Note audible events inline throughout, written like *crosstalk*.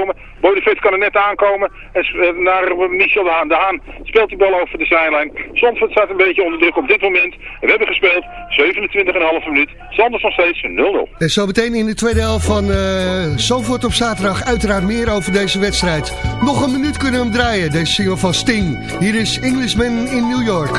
komen. Kan er net aankomen. En naar Michel de Haan. De Haan speelt die bal over de zijlijn. Zandvoort staat een beetje onder druk op dit moment. we hebben gespeeld 27,5 minuut. Zanders nog steeds 0-0. En zo meteen in de tweede helft van uh, op zaterdag uiteraard meer over deze wedstrijd. Nog een minuut kunnen we hem draaien, deze single van Sting. Hier is Englishman in New York.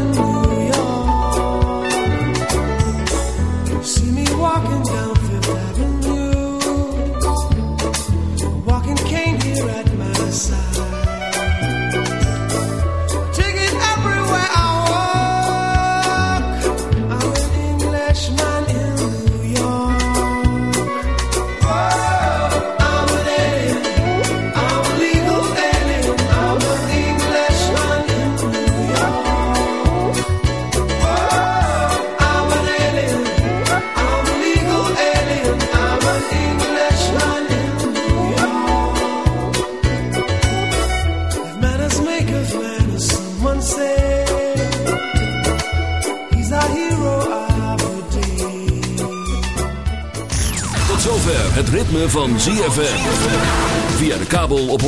ritme van ZFM. Via de kabel op 104.5.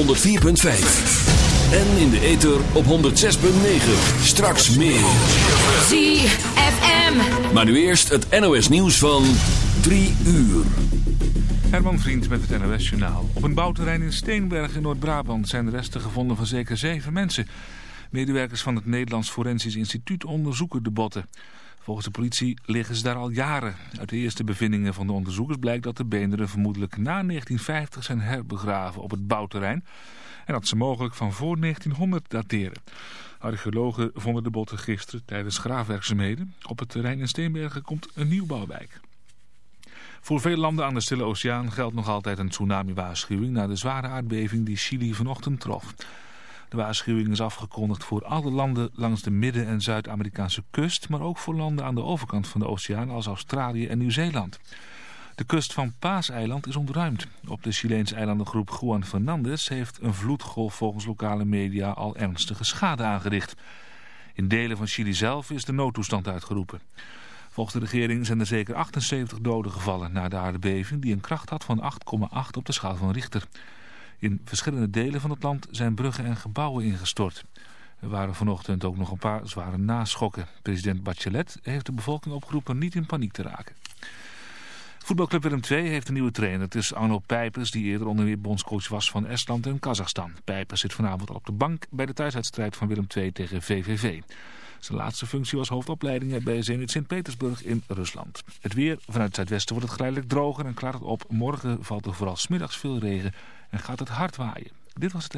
En in de ether op 106.9. Straks meer. ZFM. Maar nu eerst het NOS nieuws van 3 uur. Herman Vriend met het NOS Journaal. Op een bouwterrein in Steenberg in Noord-Brabant zijn de resten gevonden van zeker zeven mensen. Medewerkers van het Nederlands Forensisch Instituut onderzoeken de botten. Volgens de politie liggen ze daar al jaren. Uit de eerste bevindingen van de onderzoekers blijkt dat de beenderen vermoedelijk na 1950 zijn herbegraven op het bouwterrein. En dat ze mogelijk van voor 1900 dateren. Archeologen vonden de botten gisteren tijdens graafwerkzaamheden. Op het terrein in Steenbergen komt een nieuwbouwwijk. Voor veel landen aan de Stille Oceaan geldt nog altijd een tsunami-waarschuwing... na de zware aardbeving die Chili vanochtend trof. De waarschuwing is afgekondigd voor alle landen langs de Midden- en Zuid-Amerikaanse kust, maar ook voor landen aan de overkant van de oceaan als Australië en Nieuw-Zeeland. De kust van Paaseiland is ontruimd. Op de Chileense eilandengroep Juan Fernandez heeft een vloedgolf volgens lokale media al ernstige schade aangericht. In delen van Chili zelf is de noodtoestand uitgeroepen. Volgens de regering zijn er zeker 78 doden gevallen na de aardbeving die een kracht had van 8,8 op de schaal van Richter. In verschillende delen van het land zijn bruggen en gebouwen ingestort. Er waren vanochtend ook nog een paar zware naschokken. President Bachelet heeft de bevolking opgeroepen niet in paniek te raken. Voetbalclub Willem II heeft een nieuwe trainer. Het is Arno Pijpers, die eerder onder meer bondscoach was van Estland en Kazachstan. Pijpers zit vanavond al op de bank bij de thuiswedstrijd van Willem II tegen VVV. Zijn laatste functie was hoofdopleiding bij Zenit Sint-Petersburg in Rusland. Het weer vanuit het zuidwesten wordt het geleidelijk droger en klaart op. Morgen valt er vooral smiddags veel regen en gaat het hard waaien. Dit was het.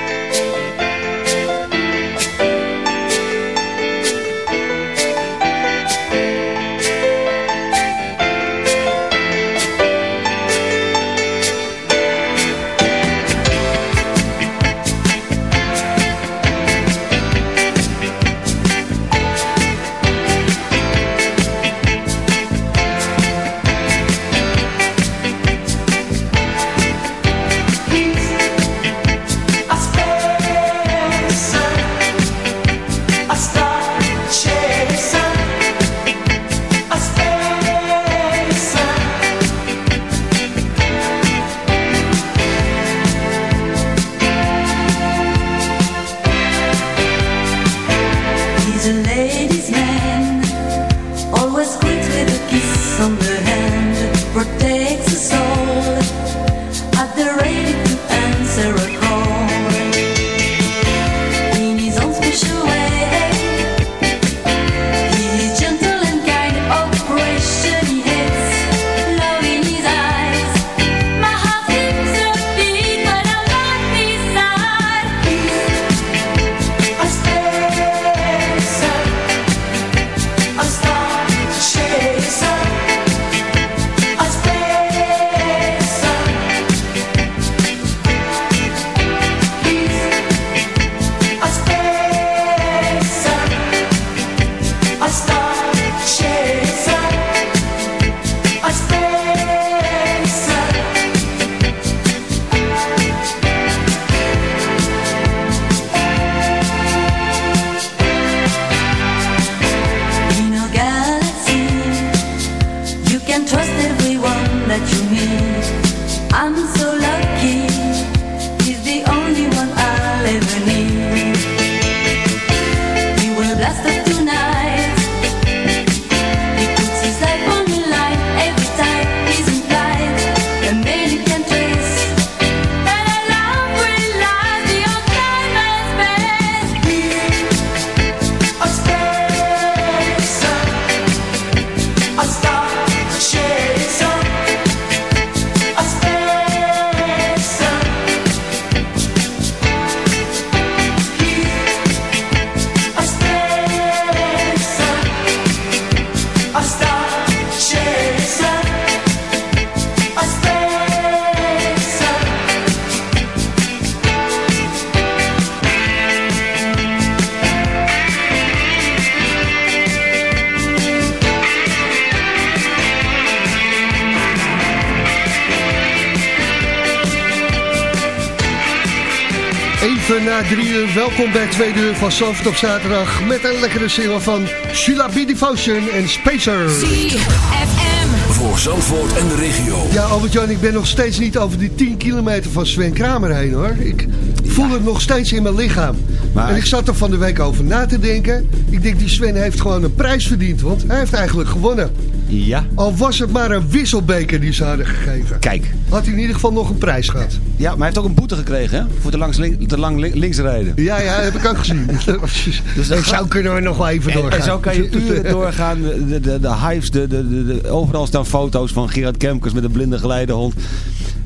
Welkom bij het tweede uur van Soft op zaterdag. Met een lekkere single van Sheila B. Devotion en Spacer. ZFM. Voor Zandvoort en de regio. Ja, Albert-Jan, ik ben nog steeds niet over die 10 kilometer van Sven Kramer heen, hoor. Ik voel het nog steeds in mijn lichaam. Maar- En ik zat er van de week over na te denken. Ik denk, die Sven heeft gewoon een prijs verdiend, want hij heeft eigenlijk gewonnen. Ja, Al was het maar een wisselbeker die ze hadden gegeven. kijk. Had hij in ieder geval nog een prijs gehad. Ja, maar hij heeft ook een boete gekregen, hè? Voor te, langs link- te lang li- links rijden. Ja, ja, heb ik ook gezien. *laughs* *laughs* Dus dat zo kunnen we nog wel even En, doorgaan. en zo kan je uren doorgaan. De, de, de hives, de, de, de, de- overal staan foto's van Gerard Kemkers met een blinde geleidehond.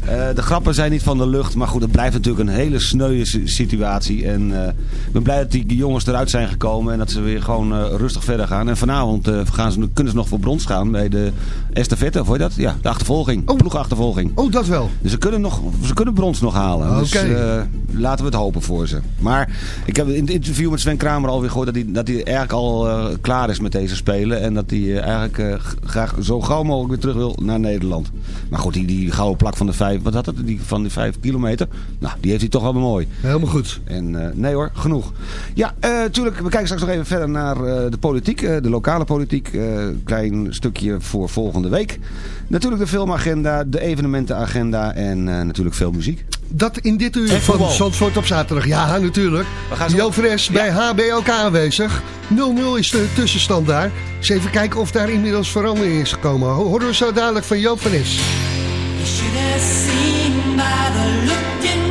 Eh, de grappen zijn niet van de lucht, maar goed, het blijft natuurlijk een hele sneuwe si- situatie. En eh, ik ben blij dat die jongens eruit zijn gekomen en dat ze weer gewoon eh, rustig verder gaan. En vanavond gaan ze, kunnen ze nog voor brons gaan bij de estafette, of hoe heet dat? Ja, de achtervolging, Oh. ploegachtervolging. Oh, dat wel. Dus ze kunnen, nog, ze kunnen brons nog halen. Dus Oké. Laten we het hopen voor ze. Maar ik heb in het interview met Sven Kramer alweer gehoord dat hij, dat hij eigenlijk al eh, klaar is met deze spelen. En dat hij eh, eigenlijk eh, graag zo gauw mogelijk weer terug wil naar Nederland. Maar goed, die, die gouden plak van de vijf, wat had het? Die van de vijf kilometer. Nou, die heeft hij toch wel mooi. Helemaal goed. En nee hoor, genoeg. Ja, eh tuurlijk, we kijken straks nog even verder naar de politiek, de lokale politiek. klein stukje voor volgende week. Natuurlijk de filmagenda, de evenementenagenda en natuurlijk veel muziek. Dat in dit uur van. Zandvoort op zaterdag. Ja, natuurlijk. Jo Fres bij HBOK aanwezig. 0-0 is de tussenstand daar. Dus even kijken of daar inmiddels verandering is gekomen. Ho- Horen we zo dadelijk van Joop Fres. You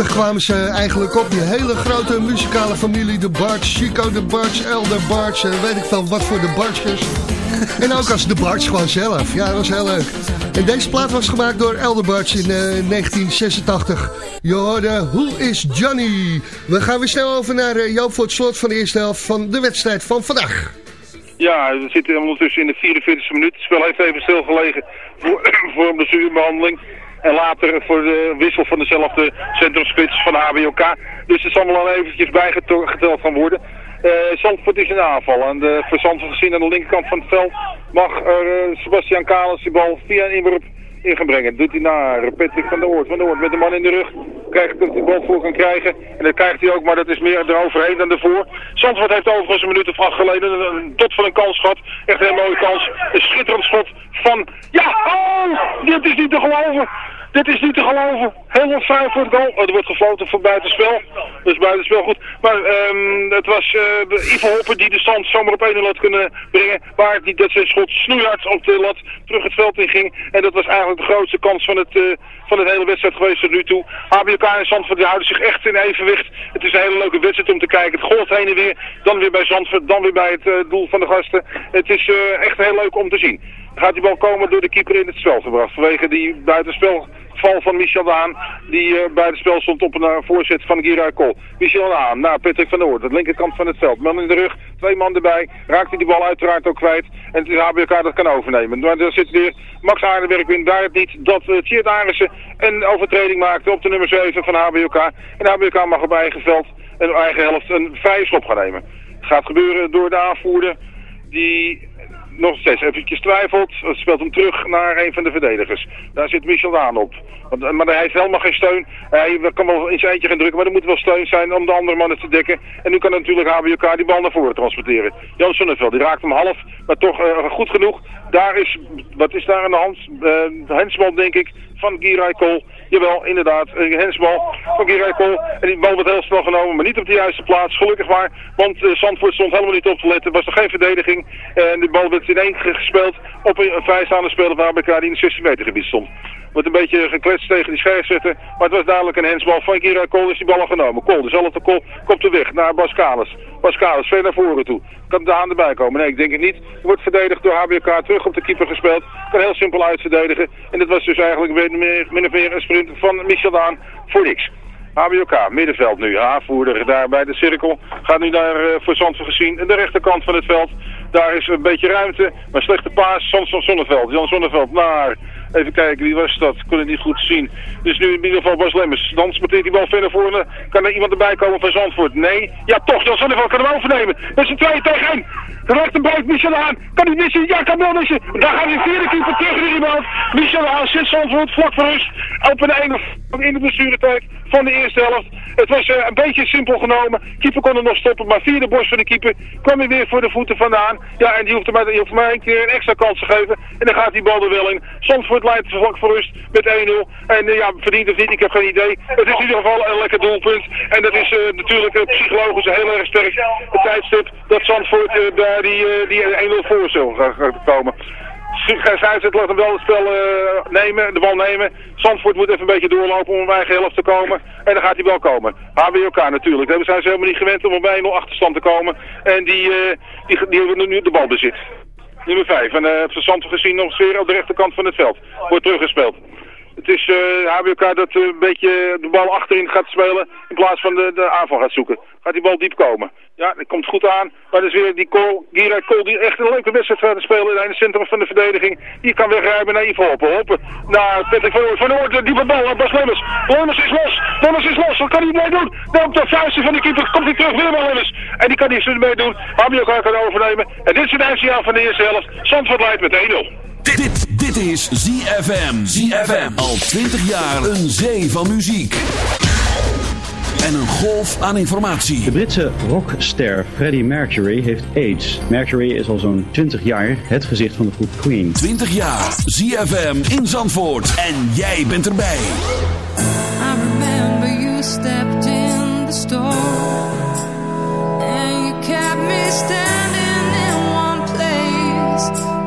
1980 kwamen ze eigenlijk op. Die hele grote muzikale familie. De Barts, Chico de Barts, Elder Barts. Eh, weet ik veel wat voor de Bartsjes. *laughs* en ook als de Barts gewoon zelf. Ja, dat was heel leuk. En deze plaat was gemaakt door Elder Barts in eh, 1986. Je hoorde Who is Johnny? We gaan weer snel over naar uh, voor het slot van de eerste helft van de wedstrijd van vandaag. Ja, we zitten ondertussen in de 44e minuut. Het spel heeft even stilgelegen voor, *clears throat* voor een blessurebehandeling. En later voor de wissel van dezelfde centrumspits van HBOK. Dus het zal wel eventjes bijgeteld gaan worden. Eh Zandvoort is in aanval. En de, voor Zandvoort gezien aan de linkerkant van het veld mag er, eh, Sebastian Kalens die bal via een in gaan brengen. Doet hij naar Patrick van der Oort. Van der Oort met de man in de rug. Krijgt dat hij de bal voor kan krijgen. En dat krijgt hij ook, maar dat is meer eroverheen dan ervoor. Zandvoort heeft overigens een minuut of acht geleden een tot van een kans gehad. Echt een hele mooie kans. Een schitterend schot van... Ja, oh! Dit is niet te geloven. Dit is niet te geloven. Helemaal vrij voor het goal. Oh, er wordt gefloten voor buitenspel. Dus buitenspel goed. Maar ehm, het was eh Ivo Hopper die de stand zomaar op 1 had kunnen brengen. Waar die dat zijn schot snoeihard op de lat terug het veld in ging. En dat was eigenlijk de grootste kans van het, eh, van het hele wedstrijd geweest tot nu toe. HBK en Zandvoort houden zich echt in evenwicht. Het is een hele leuke wedstrijd om te kijken. Het golft heen en weer. Dan weer bij Zandvoort. Dan weer bij het eh, doel van de gasten. Het is echt heel leuk om te zien. Gaat die bal komen door de keeper in het spel gebracht. Vanwege die buitenspel val van Michel Daan, die eh, bij het spel stond op een eh, voorzet van Gira Kool. Michel Daan naar Patrick van der de linkerkant van het veld. Man in de rug, twee man erbij, raakt hij die bal uiteraard ook kwijt. En het is HBK dat kan overnemen. Maar daar zit weer Max Aardenwerk in, daar het niet dat uh, Tjeerd Arissen een overtreding maakte op de nummer 7 van HBK. En HBK mag op eigen veld en eigen helft een vrije schop gaan nemen. Het gaat gebeuren door de aanvoerder die nog steeds eventjes twijfelt. Speelt hem terug naar een van de verdedigers. Daar zit Michel Daan op. Want, maar hij heeft helemaal geen steun. Hij kan wel in zijn eentje gaan drukken, maar er moet wel steun zijn om de andere mannen te dekken. En nu kan natuurlijk HBK die bal naar voren transporteren. Jan Sonneveld, die raakt hem half, maar toch uh, goed genoeg. Daar is, wat is daar aan de hand? Uh, hensbal denk ik, van Giray Kool. Jawel, inderdaad, een hensbal van Giray Kool. En die bal wordt heel snel genomen, maar niet op de juiste plaats. Gelukkig maar, want uh, Zandvoort stond helemaal niet op te letten. Er was nog geen verdediging. En de bal werd in één gespeeld op een, vrijstaande speler van HBK die in het 16 meter gebied stond. Wordt een beetje gekletst tegen die scheidsrechter. Maar het was dadelijk een hensbal van Kira Kool is die bal al genomen. Kool, dezelfde Kool, komt er weg naar Bas Kalis. Bas Kalis, ver naar voren toe. Kan de haan erbij komen? Nee, ik denk het niet. Wordt verdedigd door HBK, terug op de keeper gespeeld. Kan heel simpel uitverdedigen. En dat was dus eigenlijk min of meer een sprint van Michel Daan voor niks. HBOK, middenveld nu. Aanvoerder daar bij de cirkel. Gaat nu naar uh, voor Zandvoort gezien. de rechterkant van het veld. Daar is een beetje ruimte. Maar slechte paas. Zandvoort Zonneveld. Jan Zonneveld naar... Even kijken, wie was dat? Kon niet goed zien. Dus nu in ieder geval Bas Lemmers. Dan smeteert die bal verder voor. Kan er iemand erbij komen van Zandvoort? Nee. Ja, toch. Jan Zonneveld kan hem overnemen. Dat is een 2 tegen 1. De Michel aan. Kan hij missen? Ja, kan wel missen. Daar gaat de vierde keeper terug in de rebound. Michel aan zit Zandvoort vlak voor rust. Op een einde in de blessuretijd van de eerste helft. Het was uh, een beetje simpel genomen. Keeper kon er nog stoppen, maar via de borst van de keeper kwam hij weer voor de voeten vandaan. Ja, en die hoeft mij, die hoeft mij een keer een extra kans te geven. En dan gaat die bal er wel in. Zandvoort leidt vlak voor rust met 1-0. En uh, ja, verdient of niet, ik heb geen idee. Het is in ieder geval een lekker doelpunt. En dat is uh, natuurlijk psychologisch heel erg sterk. Het tijdstip dat Zandvoort daar die, die 1-0 voor zou gaan komen. Scheidsrechter laat hem wel het spel uh, nemen, de bal nemen. Zandvoort moet even een beetje doorlopen om op eigen helft te komen. En dan gaat hij wel komen. HBOK natuurlijk. Daar zijn ze helemaal niet gewend om op 1-0 achterstand te komen. En die, uh, die, die hebben nu de bal bezit. Nummer 5. En uh, het Zandvoort gezien nog weer op de rechterkant van het veld. Wordt teruggespeeld. Het is uh, HBOK dat uh, een beetje de bal achterin gaat spelen in plaats van de, de aanval gaat zoeken. Gaat die bal diep komen. Ja, dat komt goed aan. Maar dat is weer die Kool, Gira Kool, die echt een leuke wedstrijd gaat spelen in het centrum van de verdediging. Die kan wegrijden naar Ivo Hoppen. Hoppen naar Patrick van Oort. Van Oort, diepe bal naar Bas Lemmers. Lemmers is los. Lemmers is los. Wat kan hij mee doen? Dan op de vuisten van de keeper komt hij terug. Willem Lemmers. En die kan niets mee doen. Habio kan overnemen. En dit is het eindsignaal van de eerste helft. Zandvoort leidt met 1-0. Dit, dit, dit is ZFM. ZFM. Al 20 jaar een zee van muziek. En een golf aan informatie. De Britse rockster Freddie Mercury heeft AIDS. Mercury is al zo'n 20 jaar het gezicht van de groep Queen. 20 jaar. ZFM in Zandvoort. En jij bent erbij. I remember you stepped in the store. And you kept me standing in one place.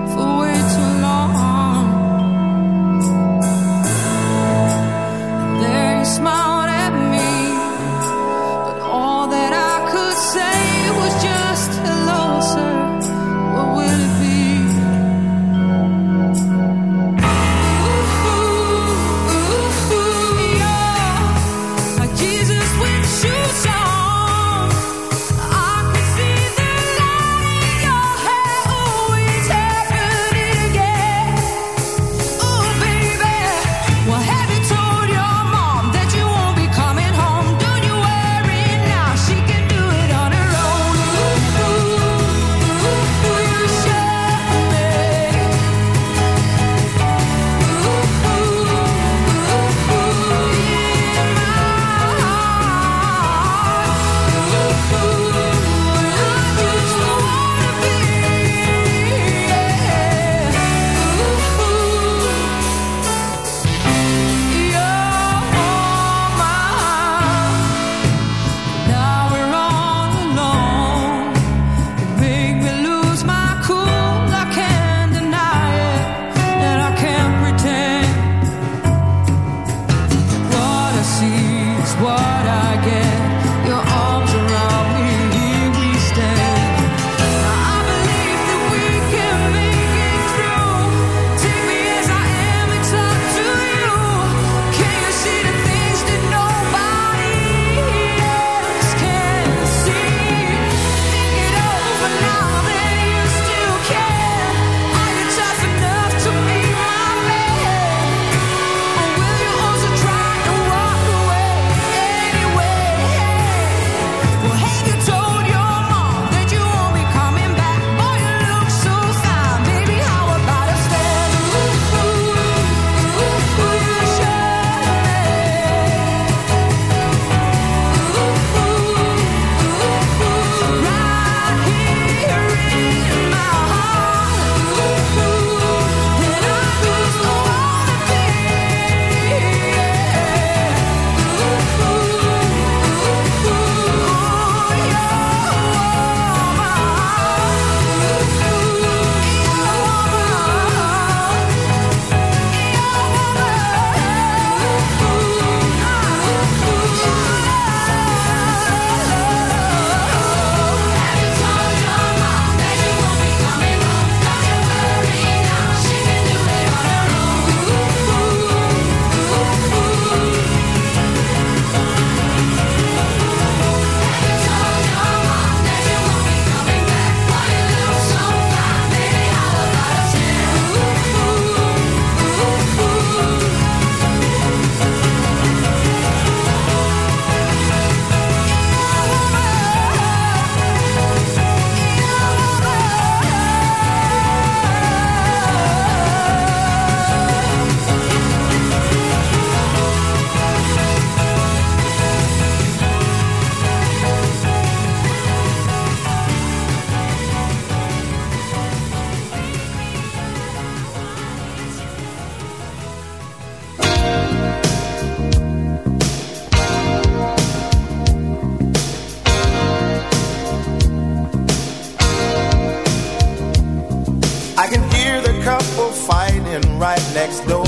Right next door.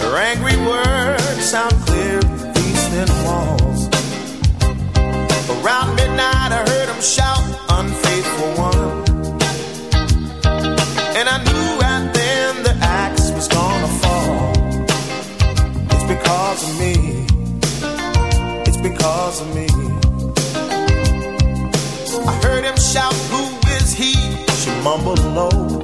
Their angry words sound clear through these thin walls. Around midnight, I heard them shout, unfaithful one. And I knew right then the axe was gonna fall. It's because of me. It's because of me. I heard him shout, Who is he? She mumbled low.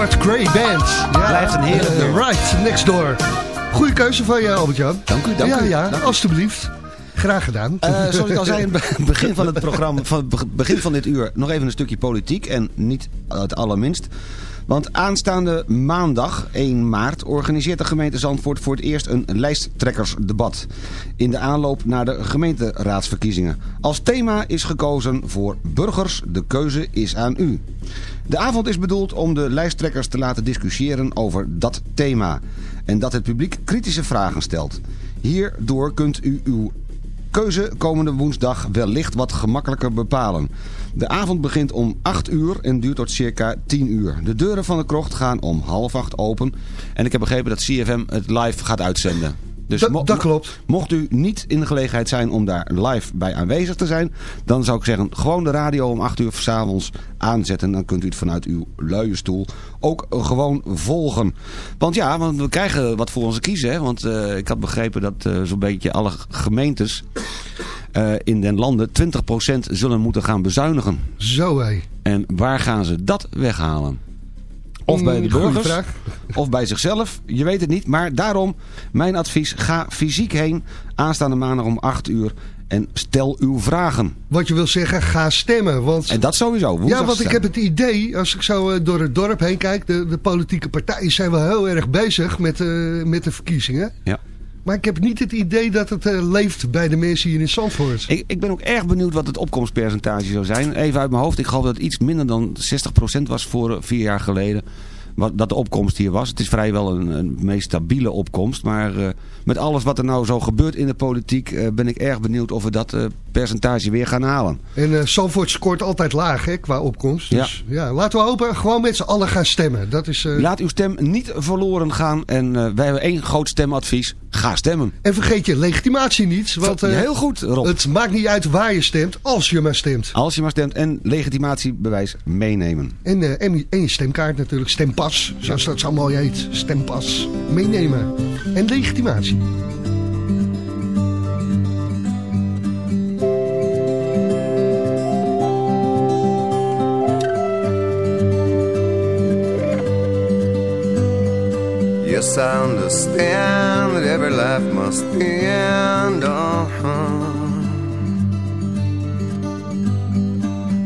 De Robert Gray Band. Ja, Blijft een heerlijk nummer. Right, next door. Goeie keuze van je, Albert-Jan. Dank u, dank ja, u, Ja, dank u. alstublieft. Graag gedaan. Eh, zoals ik al zei in het *laughs* begin van het programma, van het begin van dit uur, nog even een stukje politiek. En niet het allerminst. Want aanstaande maandag, 1 maart, organiseert de gemeente Zandvoort voor het eerst een lijsttrekkersdebat. In de aanloop naar de gemeenteraadsverkiezingen. Als thema is gekozen voor burgers, de keuze is aan u. De avond is bedoeld om de lijsttrekkers te laten discussiëren over dat thema. En dat het publiek kritische vragen stelt. Hierdoor kunt u uw keuze komende woensdag wellicht wat gemakkelijker bepalen. De avond begint om 8 uur en duurt tot circa 10 uur. De deuren van de krocht gaan om half acht open. En ik heb begrepen dat CFM het live gaat uitzenden. Dus Dat- klopt. Mocht u niet in de gelegenheid zijn om daar live bij aanwezig te zijn... dan zou ik zeggen, gewoon de radio om 8 uur s'avonds aanzetten. Dan kunt u het vanuit uw luie stoel ook eh, gewoon volgen. Want ja, want we krijgen wat voor onze kiezen. Hè? Want eh, ik had begrepen dat eh, zo'n beetje alle gemeentes in den landen 20% zullen moeten gaan bezuinigen. Zo hé. En waar gaan ze dat weghalen? Of bij de Mm, goeie burgers, of bij zichzelf. Je weet het niet. Maar daarom, mijn advies, ga fysiek heen. Aanstaande maandag om 8 uur. En stel uw vragen. Wat je wil zeggen, ga stemmen. Want... En dat sowieso. Ja, want ik heb het idee, als ik zo eh, door het dorp heen kijk... de, de politieke partijen zijn wel heel erg bezig met, eh, met de verkiezingen. Ja. Maar ik heb niet het idee dat het eh, leeft bij de mensen hier in Zandvoort. Ik, ik ben ook erg benieuwd wat het opkomstpercentage zou zijn. Even uit mijn hoofd. Ik geloof dat het iets minder dan 60% was voor eh, vier jaar geleden. Wat, dat de opkomst hier was. Het is vrijwel een, een meest stabiele opkomst. Maar eh, met alles wat er nou zo gebeurt in de politiek... eh, ben ik erg benieuwd of we dat eh, percentage weer gaan halen. En Zandvoort scoort altijd laag hè, qua opkomst. Dus ja. laten we hopen, gewoon met z'n allen gaan stemmen. Dat is, Laat uw stem niet verloren gaan. En wij hebben één groot stemadvies. Ga stemmen. En vergeet je legitimatie niet. Want, Heel goed, Rob. Het maakt niet uit waar je stemt, als je maar stemt. Als je maar stemt en legitimatiebewijs meenemen. En, en, je- en je stemkaart natuurlijk, stempas, zoals dat zo mooi heet. Stempas, meenemen. En legitimatie. Yes, I understand that every life must end. Uh-huh.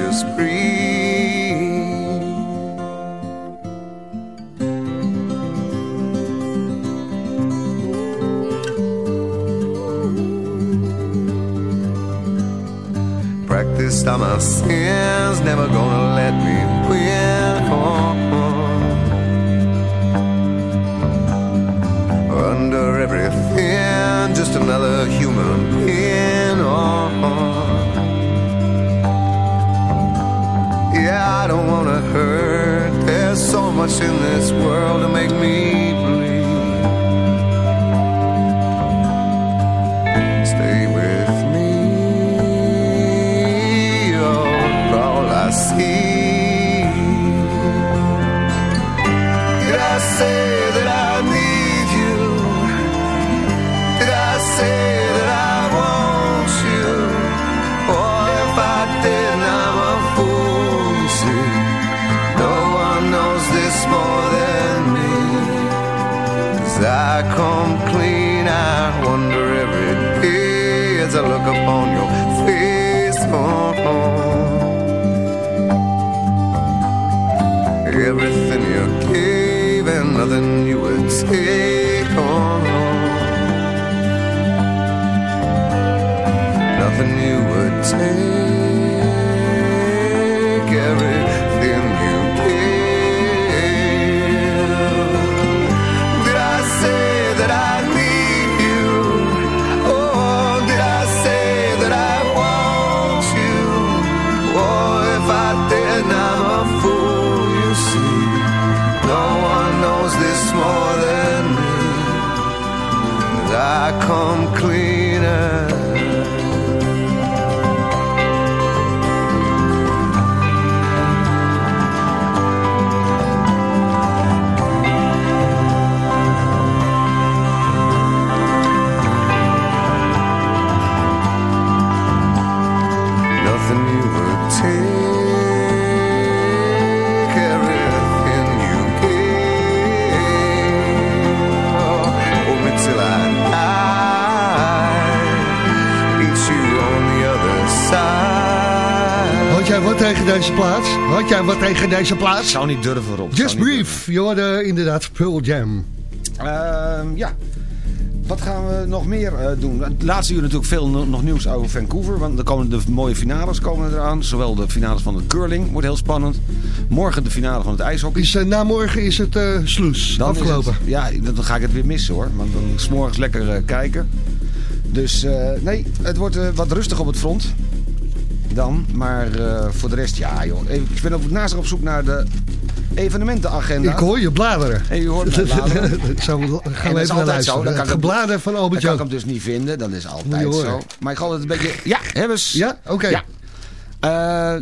just breathe. Practiced all my sins, never gonna let me deze plaats? Had jij wat tegen deze plaats? Zou niet durven, Rob. Just Brief, je hoorde inderdaad Pearl Jam. Ehm, ja. Wat gaan we nog meer eh, doen? Het laatste uur natuurlijk veel no- nog nieuws over Vancouver. Want er komen de mooie finales komen eraan. Zowel de finales van de curling wordt heel spannend. Morgen de finale van het ijshockey. Is, eh, na morgen is het eh sloes, Dan is afgelopen. het- ja, dan ga ik het weer missen hoor. Want dan is 's morgens lekker kijken. Dus nee, het wordt wat rustig op het front. Dan, maar eh, voor de rest, ja joh. Ik ben ook naast op zoek naar de evenementenagenda. Ik hoor je bladeren. En je hoort mij *laughs* bladeren. Zo, gaan dat is naar altijd zo. Dan kan Het geblader van Albert kan ik Jan. hem dus niet vinden. Dat is altijd zo. Maar ik ga altijd een beetje... Ja, hebben ze. Ja? Oké. Ja. Eh,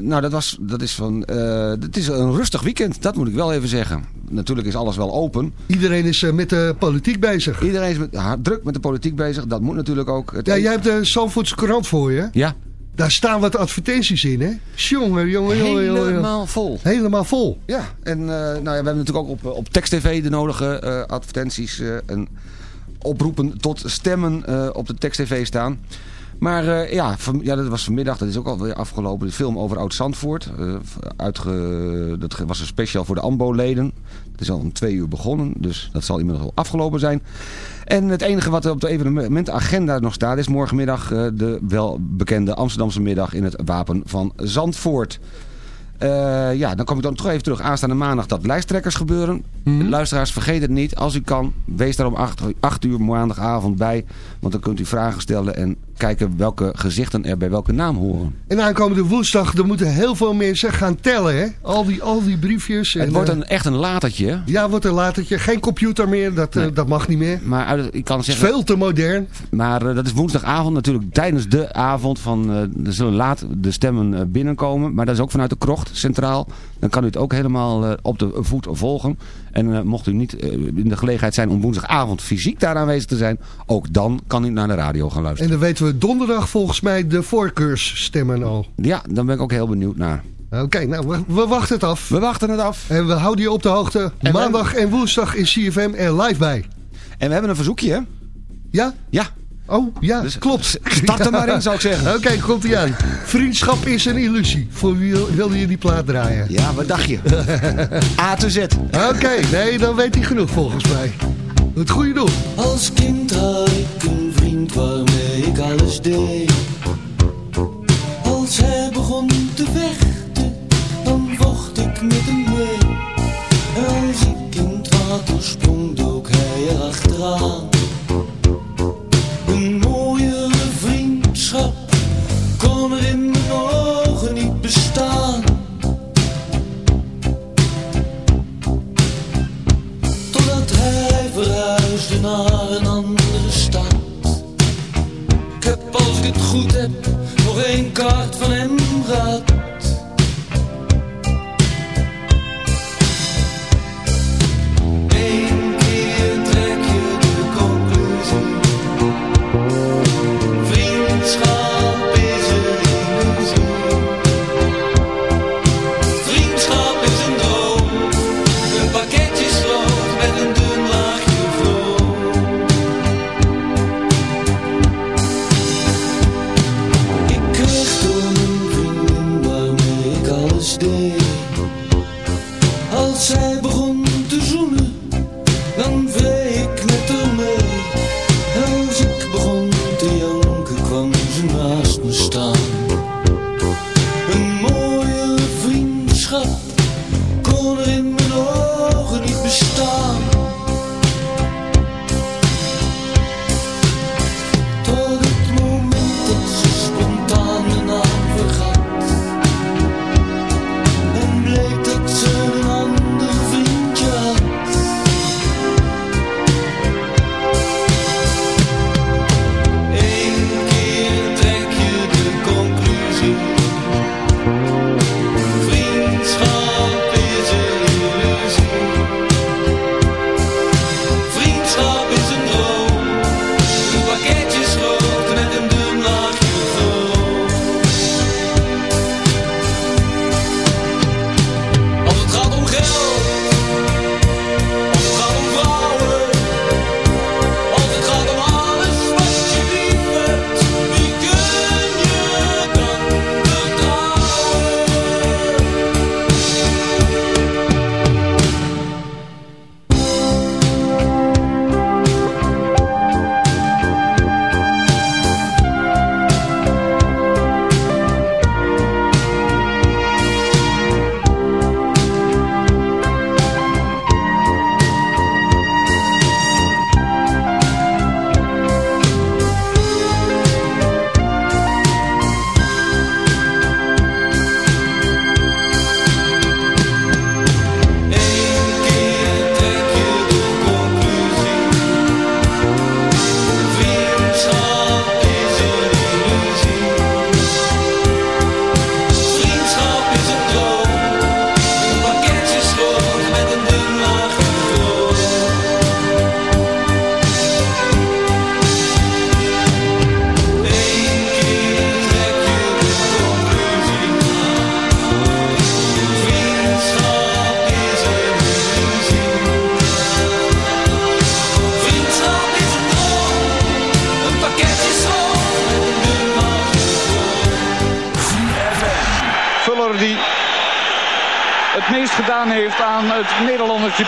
nou, dat, was, dat is van... eh, het is een rustig weekend, dat moet ik wel even zeggen. Natuurlijk is alles wel open. Iedereen is met de politiek bezig. Iedereen is met, druk met de politiek bezig. Dat moet natuurlijk ook. Het Ja, jij hebt de Zandvoortse krant voor je. Ja. Daar staan wat advertenties in, hè? Jongen, jongen, jongen, jongen. Helemaal vol. Helemaal vol. Ja, en eh, nou ja, we hebben natuurlijk ook op, eh, op tekst TV de nodige eh, advertenties en oproepen tot stemmen op de tekst TV staan. Maar ja, van, ja, dat was vanmiddag, dat is ook alweer afgelopen. De film over Oud-Zandvoort. uitge, dat was een speciaal voor de AMBO-leden. Het is al om twee uur begonnen, dus dat zal inmiddels al afgelopen zijn. En het enige wat er op de evenementagenda nog staat... is morgenmiddag eh, de welbekende Amsterdamse middag in het Wapen van Zandvoort. Eh, ja, dan kom ik dan toch even terug. Aanstaande maandag dat lijsttrekkers gebeuren. Luisteraars, vergeet het niet. Als u kan, wees daar om 8, uur maandagavond bij. Want dan kunt u vragen stellen en kijken welke gezichten er bij welke naam horen. En aankomende woensdag, er moeten heel veel mensen gaan tellen, hè? Al die, al die briefjes. het en, wordt eh, een, echt een latertje. Ja, wordt een latertje. Geen computer meer, dat, eh, dat mag niet meer. Maar uit, ik kan Het is zeggen... veel te modern. Maar dat is woensdagavond natuurlijk tijdens de avond van... eh, er zullen laat de stemmen binnenkomen. Maar dat is ook vanuit de krocht centraal. Dan kan u het ook helemaal eh, op de voet volgen. En eh, mocht u niet eh, in de gelegenheid zijn om woensdagavond fysiek daar aanwezig te zijn... ook dan kan u naar de radio gaan luisteren. En dan weten we donderdag volgens mij de voorkeursstemmen al. Ja, dan ben ik ook heel benieuwd naar. Oké, nou, we, we wachten het af. We wachten het af. En we houden je op de hoogte. Maandag en woensdag is CFM er live bij. En we hebben een verzoekje, hè? Ja? Ja. Oh, ja, klopt. Start er maar in, zou ik zeggen. *laughs* Oké, komt ie aan. Vriendschap is een illusie. Voor wie wil- wilde je die plaat draaien? Ja, wat dacht je? *laughs* A to Z. Oké, nee, dan weet hij genoeg volgens mij. Het goede doel. Als kind had ik een vriend waarmee ik alles deed. Als hij begon te vechten, dan vocht ik met hem mee. En als ik in het water sprong, dook hij erachteraan. Kon er in mijn ogen niet bestaan. Totdat hij verhuisde naar een andere stad. Ik heb als ik het goed heb nog één kaart van hem gehad. Eén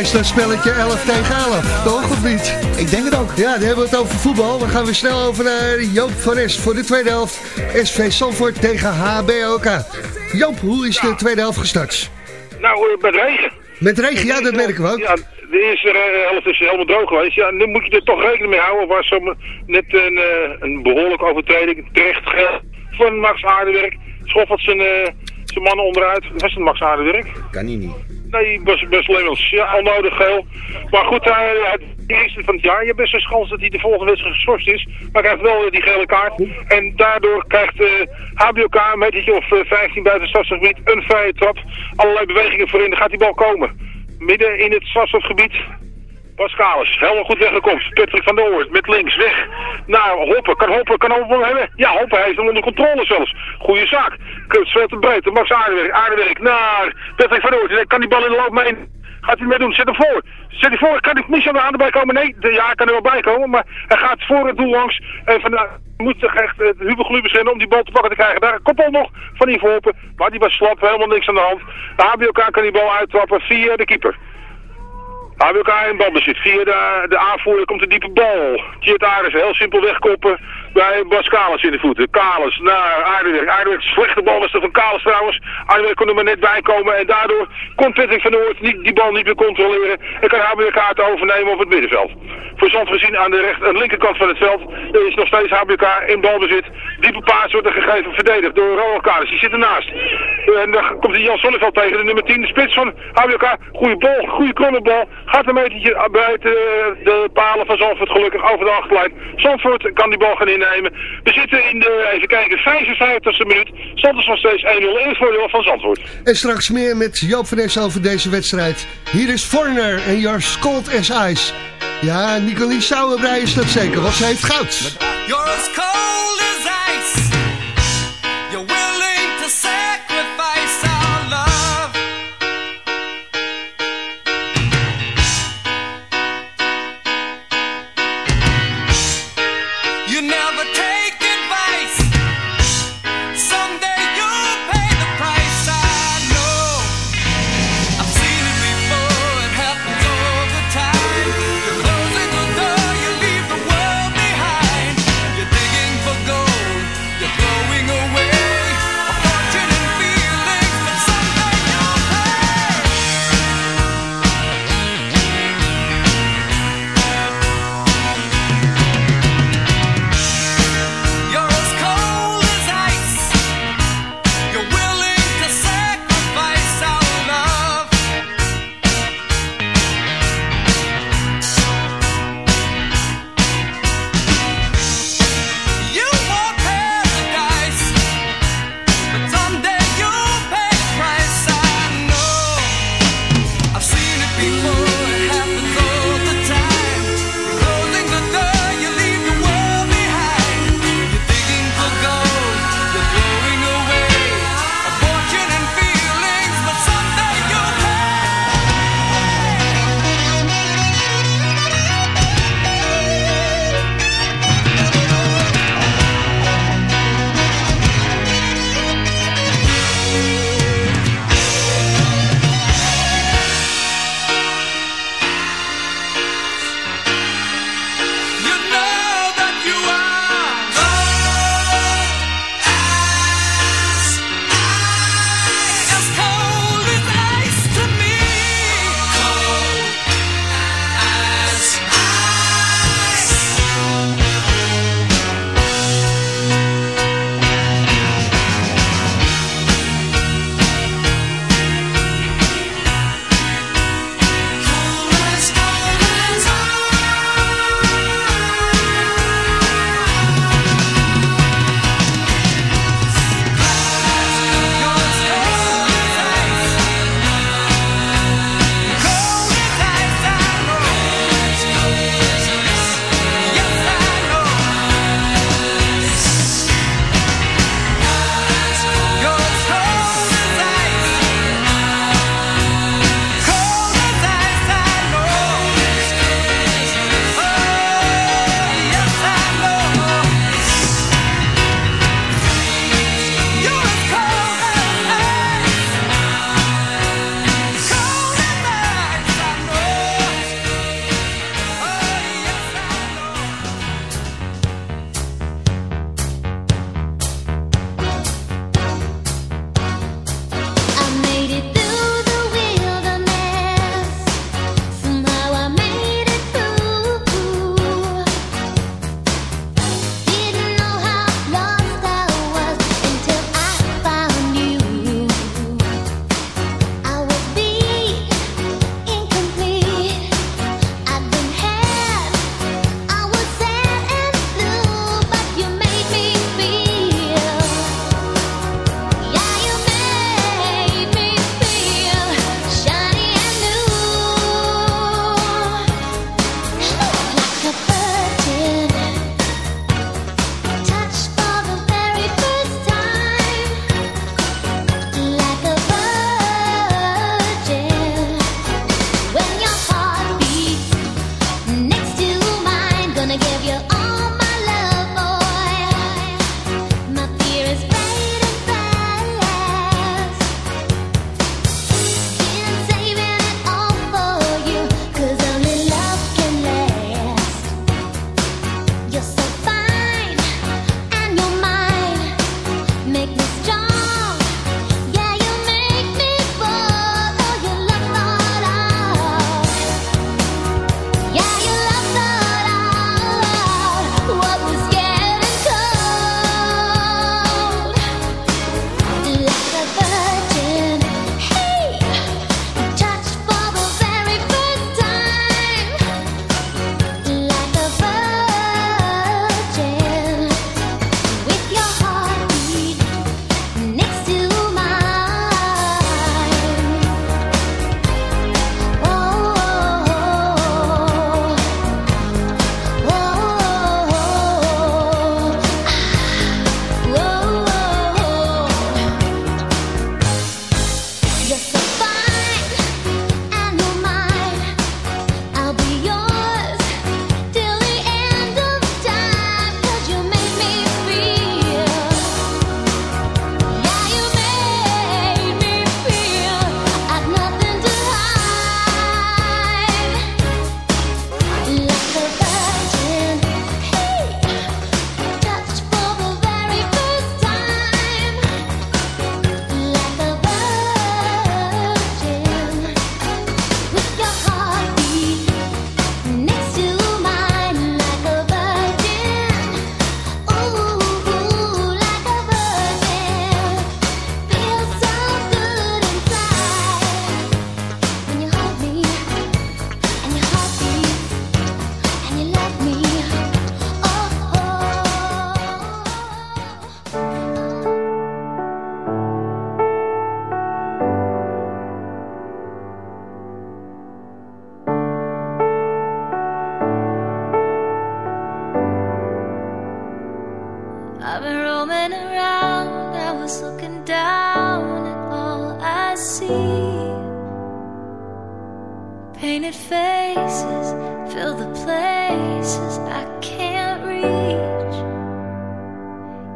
Is dat spelletje 11 tegen 11, toch of niet? Ik denk het ook. Ja, dan hebben we het over voetbal. We gaan weer snel over naar Joop van Es voor de tweede helft. SV Sanford tegen HBOK. Joop, hoe is de tweede helft gestart? Nou, eh, met regen. Met regen, ja, dat merken we ook. Ja, de eerste eh, helft is helemaal droog geweest. Ja, nu moet je er toch rekening mee houden. Was zo net een, eh, een behoorlijke overtreding. Terecht geld van Max Aardewerk. Schoffelt zijn, eh, zijn mannen onderuit. Was het Max Aardewerk? Kan hij niet. Nee, best, best alleen wel ja, onnodig geel. Maar goed, hij, hij de eerste van het jaar. Je hebt best een kans dat hij de volgende wedstrijd geschorst is. Maar krijgt wel eh, die gele kaart. En daardoor krijgt eh HBOK een metertje of eh, 15 buiten het stadsgebied een vrije trap. Allerlei bewegingen voorin. Dan gaat die bal komen. Midden in het stadsgebied. Pascalis, helemaal goed weggekomen. Patrick van der Oort met links weg naar Hoppen. Kan Hoppen, kan Hoppen hebben? Ja, Hoppen heeft hem onder controle zelfs. Goeie zaak. Het speelt te breed. Max Aardewerk, Aardewerk naar Patrick van der Oort. Kan die bal in de loop mee? Gaat hij mee doen? Zet hem voor. Zet hij voor. Kan ik niet aan erbij komen? Nee, de, ja, hij kan er wel bij komen. Maar hij gaat voor het doel langs. En vandaar moet zich echt Hugo Glubers zijn om die bal te pakken te krijgen. Daar een koppel nog van die Hoppen. Maar die was slap. Helemaal niks aan de hand. De HBOK kan die bal uittrappen via de keeper. HBK in balbezit. Via de, de aanvoerder komt een diepe bal. Aardes heel simpel wegkoppen bij Bas Kalis in de voeten. Kalis naar Aardenwerk. Aardenwerk, slechte bal was er van Kalis trouwens. Aardenwerk kon er maar net bij komen en daardoor kon Patrick van Noord niet, die bal niet meer controleren. En kan HBK het overnemen op het middenveld. Voor gezien aan de, recht, aan linkerkant van het veld is nog steeds HBK in balbezit. Diepe paas wordt er gegeven, verdedigd door Ronald Kalis. Die zit ernaast. En dan komt die Jan Sonneveld tegen, de nummer 10, de spits van HBK. Goede bal, goede kronenbal. Gaat een metertje bij de, palen van Zandvoort gelukkig over de achterlijn. Zandvoort kan die bal gaan innemen. We zitten in de, even kijken, 55e minuut. Zandvoort nog steeds 1-0 in het voordeel van Zandvoort. En straks meer met Joop van Nes over deze wedstrijd. Hier is Foreigner en Your Cold as Ice. Ja, Nicolien Sauerbrei is dat zeker, want ze heeft goud. You're as cold as ice.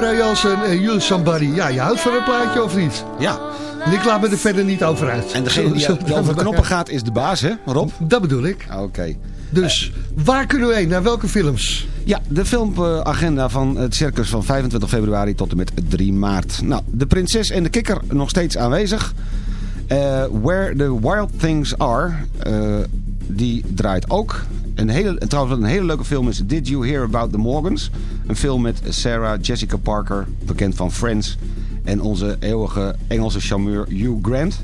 Laura Jansen en You Somebody. Ja, je houdt van een plaatje of niet? Ja. En ik laat me er verder niet over uit. En degene die *laughs* over de knoppen gaat is de baas, hè Rob? Dat bedoel ik. Oké. Dus, waar kunnen we heen? Naar welke films? Ja, de filmagenda van het circus van 25 februari tot en met 3 maart. Nou, de prinses en de kikker nog steeds aanwezig. Eh, Where the Wild Things Are, eh, die draait ook. Een hele, trouwens, wat een hele leuke film is Did You Hear About the Morgans? Een film met Sarah Jessica Parker, bekend van Friends. En onze eeuwige Engelse charmeur Hugh Grant.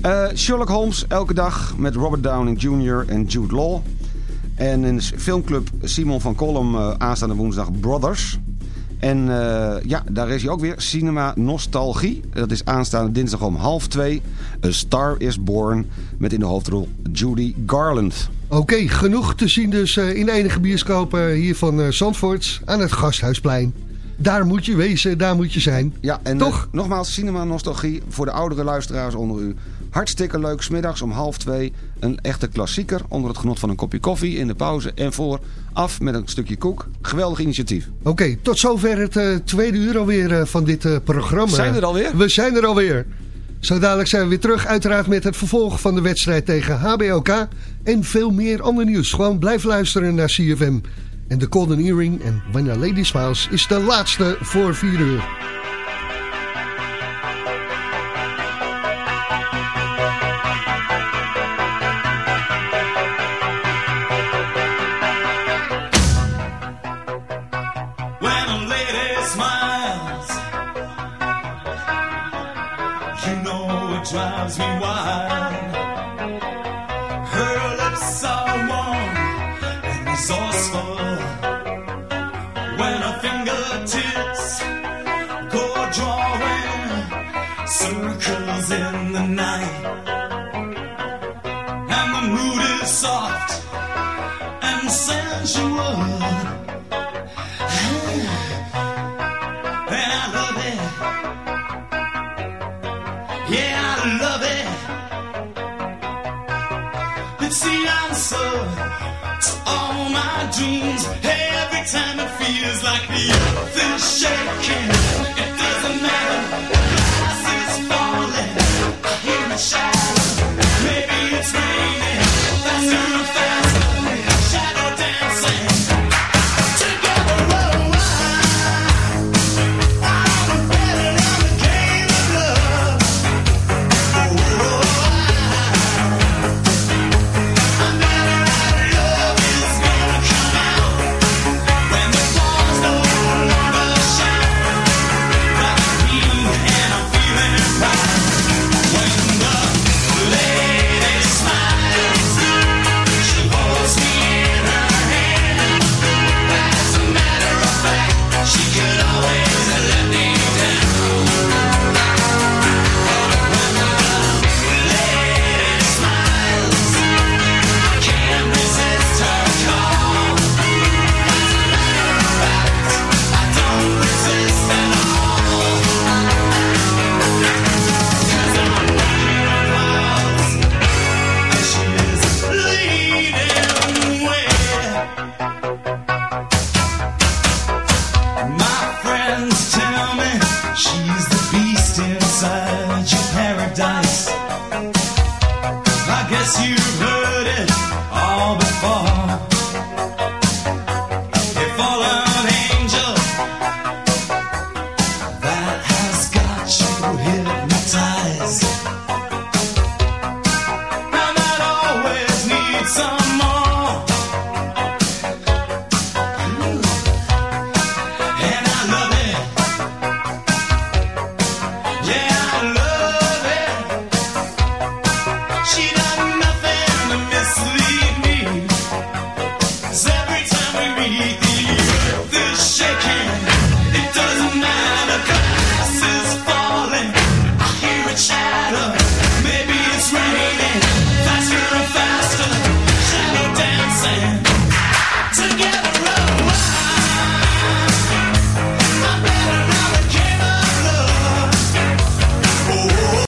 Eh, Sherlock Holmes elke dag met Robert Downing Jr. en Jude Law. En in filmclub Simon van Kolm eh, aanstaande woensdag Brothers. En eh, ja, daar is hij ook weer. Cinema Nostalgie. Dat is aanstaande dinsdag om half twee. A Star is Born. Met in de hoofdrol Judy Garland. Oké, genoeg te zien dus eh, in enige bioscopen hier van eh, Zandvoort aan het Gasthuisplein. Daar moet je wezen, daar moet je zijn. Ja, en Toch? eh, nogmaals, cinema nostalgie voor de oudere luisteraars onder u. Hartstikke leuk, smiddags om half twee. Een echte klassieker onder het genot van een kopje koffie in de pauze. En voor af met een stukje koek. Geweldig initiatief. Oké, tot zover het eh, tweede uur alweer eh, van dit eh, programma. Zijn we er alweer? We zijn er alweer. Zo dadelijk zijn we weer terug, uiteraard met het vervolg van de wedstrijd tegen HBOK. En veel meer ander nieuws. Gewoon blijf luisteren naar CFM. En de Golden Earring en When a Lady Smiles is de laatste voor 4 uur.